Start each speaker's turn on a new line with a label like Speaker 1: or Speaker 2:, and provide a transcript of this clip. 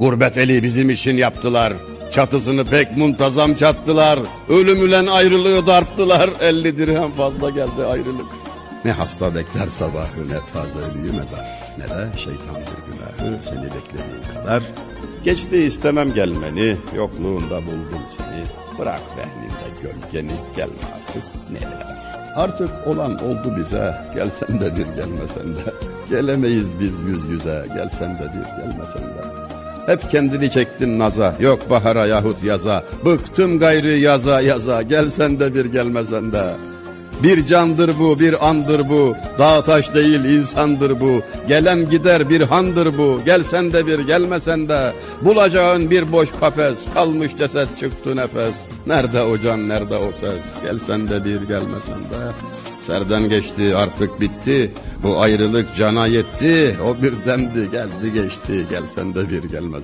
Speaker 1: Gurbet eli bizim için yaptılar. Çatısını pek muntazam çattılar. Ölümülen ayrılığı darttılar. 50 dirhem fazla geldi ayrılık. Ne hasta bekler sabahı ne taze ölüyü mezar. Ne de şeytan bir günahı seni beklediğim kadar. Geçti istemem gelmeni, yokluğunda buldum seni. Bırak behnimde gölgeni, gelme artık neler. Artık olan oldu bize, gelsen de bir gelmesen de. Gelemeyiz biz yüz yüze, gelsen de bir gelmesen de. Hep kendini çektin naza, yok bahara yahut yaza. Bıktım gayrı yaza yaza, gelsen de bir gelmesen de. Bir candır bu, bir andır bu. Dağ taş değil insandır bu. Gelen gider bir handır bu. Gelsen de bir gelmesen de. Bulacağın bir boş kafes. Kalmış ceset çıktı nefes. Nerede o can, nerede o ses? Gelsen de bir gelmesen de. Serden geçti artık bitti. Bu ayrılık cana yetti. O bir demdi geldi geçti. Gelsen de bir gelmesen.